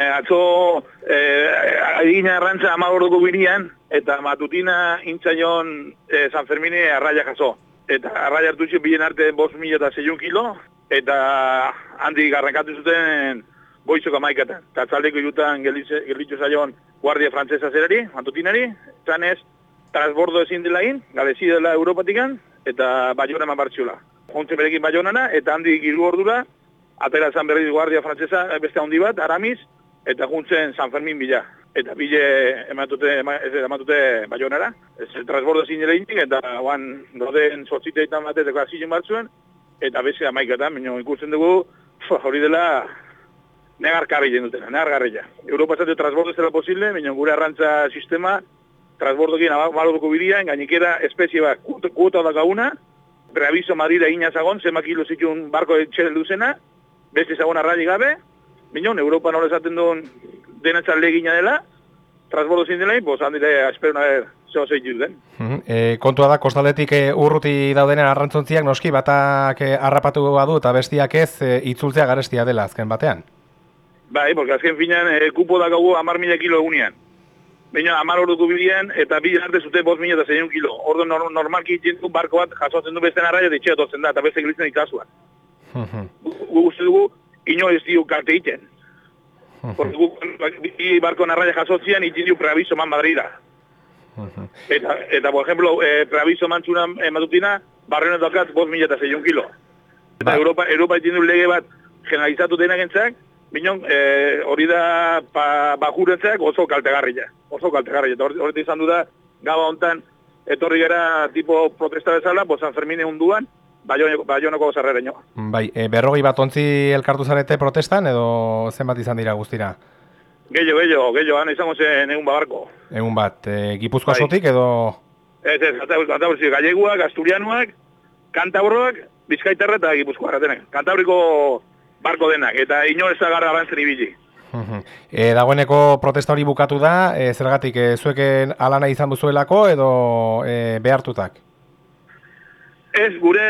E, atzo, e, egina errantza amagorduko birian, eta matutina intzaion e, San Fermine arraia jaso. Eta arraia hartu bilen arte bost mila eta zeion kilo, eta handi garrankatu zuten boizok amaikaten. Eta txaldeko jutan gelitzu zaion guardia frantzesa zerari, matutinari, zanez, transbordo ezin dela in, galezi dela Europatikan, eta baiona eman bartxula. Juntzen berekin baionana, eta handi giru ordura, atera zan berriz guardia frantzesa beste handi bat, aramiz, eta juntzen San Fermin bila. Eta bile ematute, ez ematute baionara. Ez transbordo ezin dela indik, eta guan doden sortziteetan bat eta klasizien batzuen, eta beste amaikatan, baina ikusten dugu, hori dela negar karri dutena, negar garrila. Europa zate transbordo zela posible, baina gure arrantza sistema, transbordokin abalotuko bidian, gainikera espezie bat kuota da gauna, preaviso Madrid egin azagon, zema kilo zitun barko etxere duzena, beste zagon arrali gabe, minon, Europa nola esaten duen denatzat legina dela, transbordo zin dela, pues handile, espero naher, zeo zeitu den. E, kontua da, kostaletik e, urruti daudenen arrantzontziak noski, batak e, harrapatu badu eta bestiak ez e, itzultzea garestia dela azken batean. Bai, porque azken finean e, kupo da gau amar mila kilo egunean. Baina amar orduko bidean eta bi arte zute bost mila eta zeion kilo. Ordo nor normalki du barko bat jasotzen du beste narraia ditxea totzen da, eta beste gilitzen ikasuan. Gu uste dugu, ino ez diu karte iten. Porque gu bi barko narraia jasotzian itzen diu preaviso man Madrida. Eta, eta, por ejemplo, eh, preaviso man txuna eh, matutina, barrena dokat bost mila eta zeion kilo. Eta Europa, Europa itzen du lege bat generalizatu denak entzak, Binon, eh, hori da pa, bajuretzak oso kaltegarria. Oso kaltegarria. Eta hori izan du da, gaba hontan, etorri gara tipo protesta bezala, bo San Fermine hunduan, baionoko zerrera ino. Bai, e, berrogei bat ontzi elkartu zarete protestan, edo zenbat izan dira guztira? Gehiago, gehiago, gehiago, han izango zen egun babarko. Egun bat, e, gipuzkoa bai. sotik, edo... Ez, ez, kantaburzi, galleguak, asturianuak, kantaburroak, bizkaitarra eta gipuzkoa erratenek. Kantaburiko barko denak, eta ino ez agarra abantzen ibili. E, dagoeneko protesta hori bukatu da, e, zergatik, e, zueken alana izan duzuelako edo e, behartutak? Ez, gure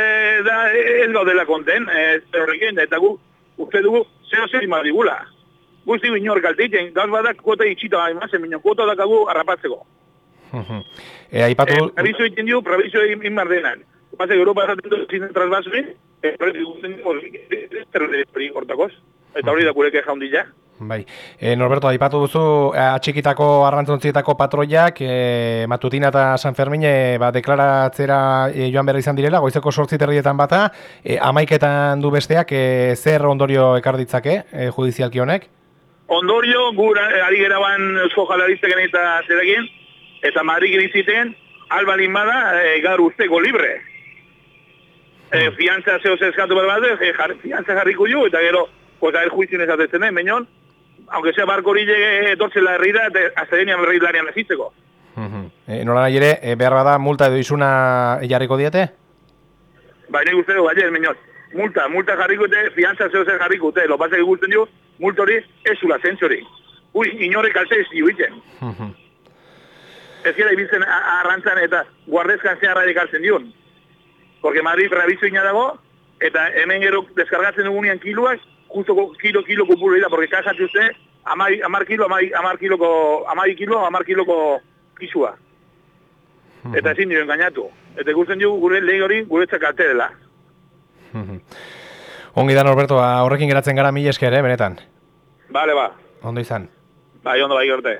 da, ez gaudela konten, ez horrekin, eta gu, uste dugu, zero zer imadigula. Guzti inor kalteitzen, gauz badak kuota itxita imazen, minio, kuota dakagu harrapatzeko. e, aipatu... E, prebizo iten dio, prebizo egin mardenan. Pasa, Europa esaten dut zinen trasbasoin, Eta hori da gureke jaundila. Bai. E, Norberto, aipatu duzu atxikitako arrantzontzietako patroiak e, Matutina eta San Fermin e, ba, deklaratzera e, joan behar izan direla, goizeko sortzi terrietan bata, e, amaiketan du besteak, e, zer ondorio ekarditzake e, judizialki honek? Ondorio, gura, e, ari geraban eusko jalarizteken eta zerekin, eta Madrid giriziten, albalin bada, e, gaur usteko libre eh, fiantza zeo zeskatu bat bat, eh, jar, fiantza jarriko jo, eta gero, pues, a ver, juizien esatetzen, eh, meñon, aunque sea barko hori llegue etortzen la herrira, hasta denian berri larian ezitzeko. Uh -huh. e, nola nahi ere, e, behar bada, multa edo izuna jarriko diete? Ba, nik uste dugu, baiet, meñon, multa, multa jarriko dute, fiantza zeo zer jarriko dute, lo pasa que gusten jo, multa hori, ez zula zentzori. Ui, inore kalte ez dio. Uh -huh. Ez gira ibiltzen arrantzan eta guardezkan zeharra ekartzen dion porque Madrid ina dago, eta hemen gero deskargatzen dugunean kiloak, justo kilo, kilo kupuro dira, porque kajatu uste, amai, amar kilo, amai, amar kiloko, amai kilo, amar kiloko kisua. Eta ezin dio engainatu. Eta ikusten dugu gure lehen hori gure txakalte dela. Ongi da Norberto, ba, horrekin geratzen gara mila esker, eh, benetan. Bale, ba. Ondo izan. Bai, ondo bai, gorte.